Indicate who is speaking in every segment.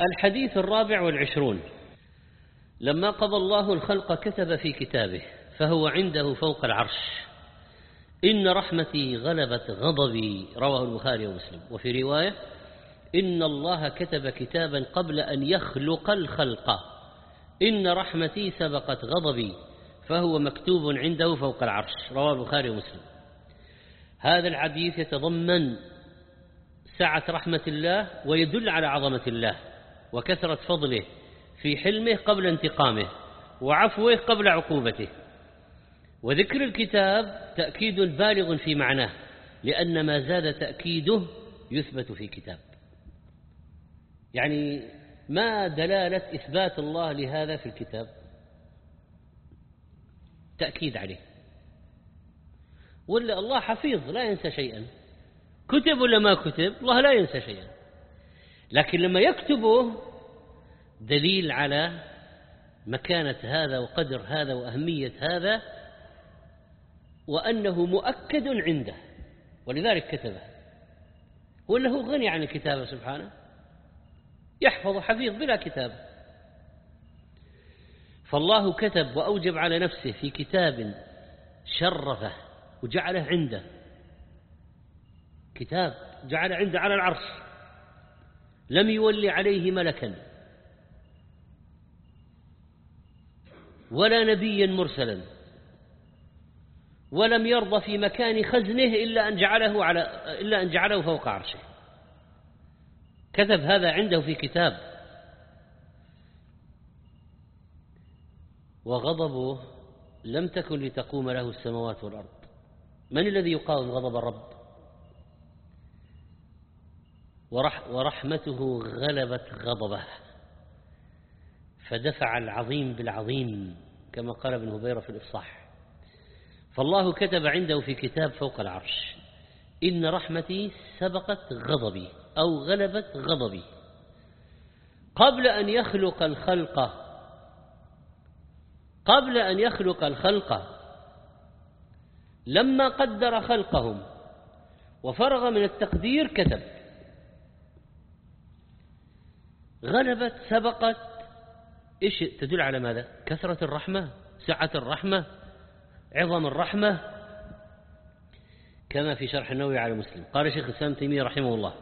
Speaker 1: الحديث الرابع والعشرون. لما قضى الله الخلق كتب في كتابه فهو عنده فوق العرش. إن رحمتي غلبت غضبي رواه البخاري ومسلم. وفي رواية إن الله كتب كتابا قبل أن يخلق الخلق. إن رحمتي سبقت غضبي فهو مكتوب عنده فوق العرش. رواه البخاري ومسلم. هذا الحديث يتضمن سعة رحمة الله ويدل على عظمة الله. وكثرة فضله في حلمه قبل انتقامه وعفوه قبل عقوبته. وذكر الكتاب تأكيد بالغ في معناه لأن ما زاد تأكيده يثبت في كتاب. يعني ما دلالة إثبات الله لهذا في الكتاب؟ تأكيد عليه. ولا الله حفيظ لا ينسى شيئا. كتب ولا ما كتب الله لا ينسى شيئا. لكن لما يكتبه دليل على مكانة هذا وقدر هذا وأهمية هذا وأنه مؤكد عنده ولذلك كتبه. ولا هو غني عن الكتابة سبحانه؟ يحفظ حفيظ بلا كتابة فالله كتب وأوجب على نفسه في كتاب شرفه وجعله عنده. كتاب جعل عنده على العرش. لم يولي عليه ملكا ولا نبيا مرسلا ولم يرضى في مكان خزنه إلا أن جعله على إلا أن جعله فوق عرشه. كتب هذا عنده في كتاب. وغضبه لم تكن لتقوم له السماوات والأرض. من الذي يقاوم غضب الرب؟ ورح ورحمته غلبت غضبه فدفع العظيم بالعظيم كما قال ابن هبيرة في الإفصاح. فالله كتب عنده في كتاب فوق العرش إن رحمتي سبقت غضبي أو غلبت غضبي. قبل أن يخلق الخلق قبل أن يخلق الخلق لما قدر خلقهم وفرغ من التقدير كتب. غلبت سبقت. إيش تدل على ماذا؟ كثرة الرحمة سعة الرحمة عظم الرحمة. كما في شرح النووي على مسلم. قال شيخ الإسلام تيمية رحمه الله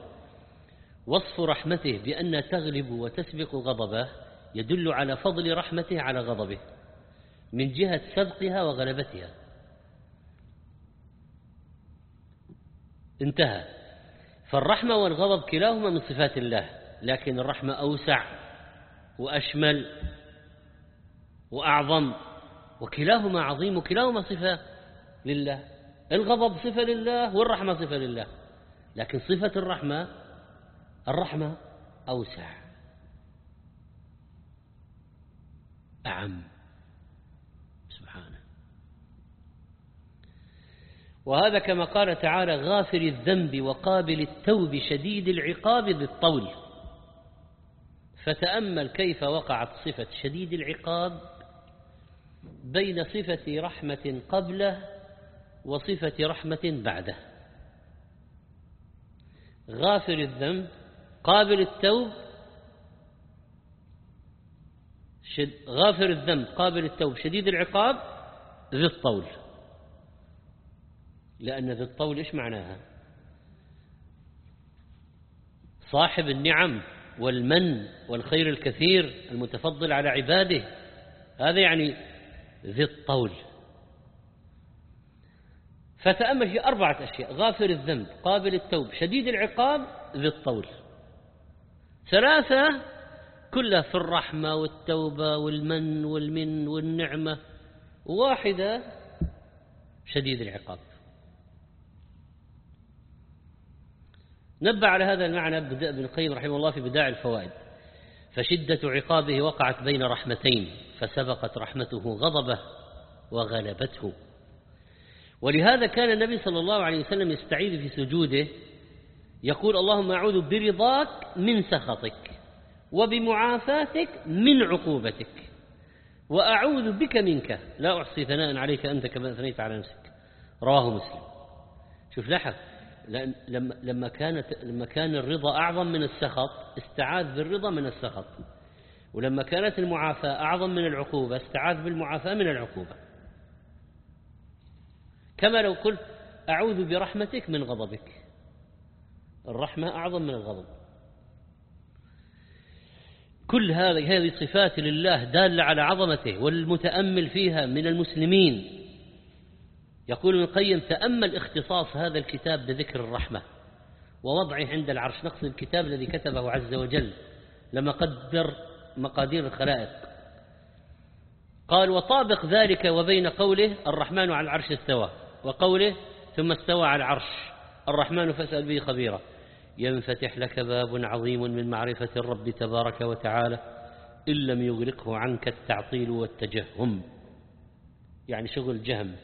Speaker 1: وصف رحمته بأن تغلب وتسبق غضبه يدل على فضل رحمته على غضبه من جهة سبقها وغلبتها. انتهى. فالرحمة والغضب كلاهما من صفات الله. لكن الرحمة أوسع وأشمل وأعظم وكلاهما عظيم وكلاهما صفة لله. الغضب صفة لله والرحمة صفة لله. لكن صفة الرحمة الرحمة أوسع. أعم. سبحانه. وهذا كما قال تعالى غافر الذنب وقابل التوب شديد العقاب بالطول فتأمل كيف وقعت صفة شديد العقاب بين صفة رحمة قبله وصفة رحمة بعده. غافر الذنب قابل التوب شد غافر الذنب قابل التوب شديد العقاب ذي الطول. لأن ذي الطول إيش معناها؟ صاحب النعم. والمن والخير الكثير المتفضل على عباده. هذا يعني ذي الطول. فتأمل في أربعة أشياء غافر الذنب قابل التوب شديد العقاب ذي الطول. ثلاثة كلها في الرحمة والتوبة والمن والمن والنعمة. واحدة شديد العقاب. نبه على هذا المعنى ابن القيم رحمه الله في بداع الفوائد. فشدة عقابه وقعت بين رحمتين فسبقت رحمته غضبه وغلبته. ولهذا كان النبي صلى الله عليه وسلم يستعيذ في سجوده يقول اللهم أعوذ برضاك من سخطك وبمعافاتك من عقوبتك وأعوذ بك منك. لا أحصي ثناء عليك أنت كما أثنيت على نفسك. رواه مسلم. شوف لاحظ لما لما كانت لما كان الرضا أعظم من السخط استعاذ بالرضا من السخط. ولما كانت المعافاة أعظم من العقوبة استعاذ بالمعافاة من العقوبة. كما لو قلت أعوذ برحمتك من غضبك. الرحمة أعظم من الغضب. كل هذه هذه صفات لله دالة على عظمته والمتأمل فيها من المسلمين. يقول ابن القيم تأمل اختصاص هذا الكتاب بذكر الرحمة ووضعه عند العرش. نقص الكتاب الذي كتبه عز وجل لما قدر مقادير الخلائق. قال وطابق ذلك وبين قوله الرحمن على العرش استوى وقوله ثم استوى على العرش الرحمن فاسأل به خبيرا. ينفتح لك باب عظيم من معرفة الرب تبارك وتعالى إن لم يغرقه عنك التعطيل والتجهم. يعني شغل جهم.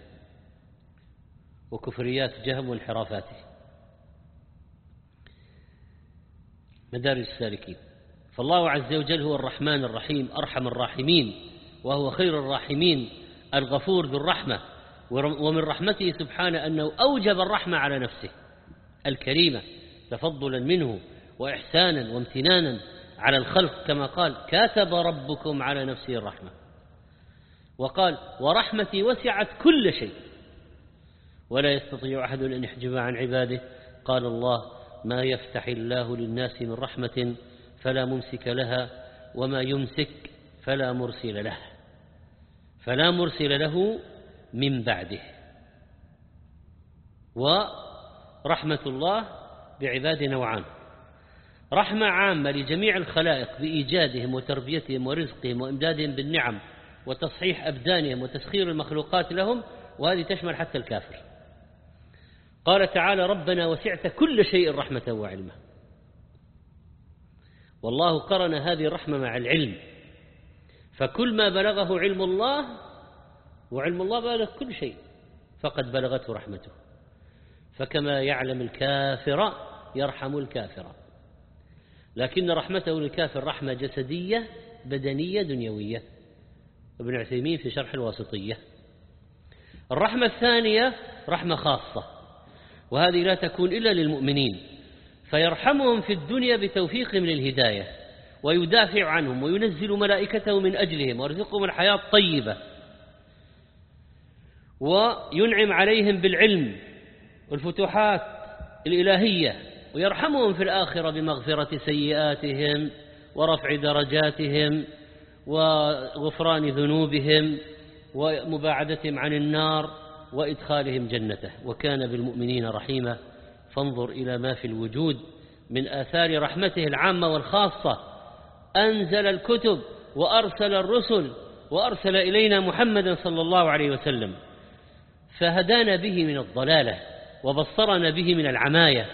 Speaker 1: وكفريات جهم وانحرافاته. مدارج السالكين. فالله عز وجل هو الرحمن الرحيم أرحم الراحمين وهو خير الراحمين الغفور ذو الرحمة ومن رحمته سبحانه أنه أوجب الرحمة على نفسه الكريمة تفضلا منه وإحسانا وامتنانا على الخلق كما قال كاتب ربكم على نفسه الرحمة وقال ورحمتي وسعت كل شيء ولا يستطيع أحد أن يحجب عن عباده. قال الله ما يفتح الله للناس من رحمة فلا ممسك لها وما يمسك فلا مرسل له. فلا مرسل له من بعده. ورحمة الله بعباد نوعان. رحمة عامة لجميع الخلائق بإيجادهم وتربيتهم ورزقهم وإمدادهم بالنعم وتصحيح أبدانهم وتسخير المخلوقات لهم وهذه تشمل حتى الكافر. قال تعالى ربنا وسعت كل شيء رحمة وعلما. والله قرن هذه الرحمة مع العلم. فكل ما بلغه علم الله وعلم الله بلغ كل شيء فقد بلغته رحمته. فكما يعلم الكافر يرحم الكافر. لكن رحمته للكافر رحمة جسدية بدنية دنيوية. ابن عثيمين في شرح الواسطية. الرحمة الثانية رحمة خاصة. وهذه لا تكون إلا للمؤمنين فيرحمهم في الدنيا بتوفيقهم للهداية ويدافع عنهم وينزل ملائكته من أجلهم ويرزقهم الحياة الطيبة وينعم عليهم بالعلم والفتوحات الإلهية ويرحمهم في الآخرة بمغفرة سيئاتهم ورفع درجاتهم وغفران ذنوبهم ومباعدتهم عن النار. وإدخالهم جنته. وكان بالمؤمنين رحيما. فانظر إلى ما في الوجود من آثار رحمته العامة والخاصة. أنزل الكتب وأرسل الرسل وأرسل إلينا محمدا صلى الله عليه وسلم. فهدانا به من الضلالة وبصرنا به من العماية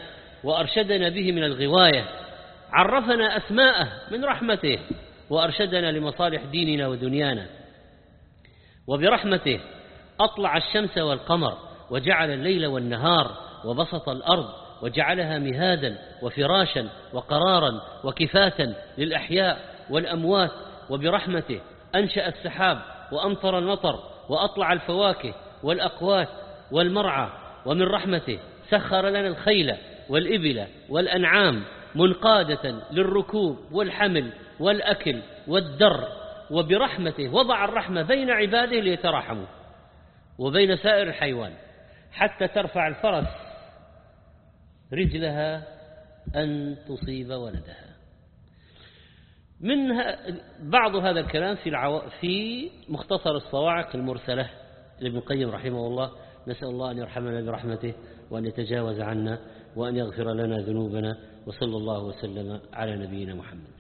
Speaker 1: وأرشدنا به من الغواية. عرفنا أسماءه من رحمته وأرشدنا لمصالح ديننا ودنيانا. وبرحمته أطلع الشمس والقمر وجعل الليل والنهار وبسط الأرض وجعلها مهادا وفراشا وقرارا وكفاة للأحياء والأموات وبرحمته أنشأ السحاب وأمطر المطر وأطلع الفواكه والأقوات والمرعى ومن رحمته سخر لنا الخيل والإبل والأنعام منقادة للركوب والحمل والأكل والدر وبرحمته وضع الرحمة بين عباده ليتراحموا. وبين سائر الحيوان حتى ترفع الفرس رجلها أن تصيب ولدها. من بعض هذا الكلام في العو... في مختصر الصواعق المرسلة لابن القيم رحمه الله. نسأل الله أن يرحمنا برحمته وأن يتجاوز عنا وأن يغفر لنا ذنوبنا وصلى الله وسلم على نبينا محمد.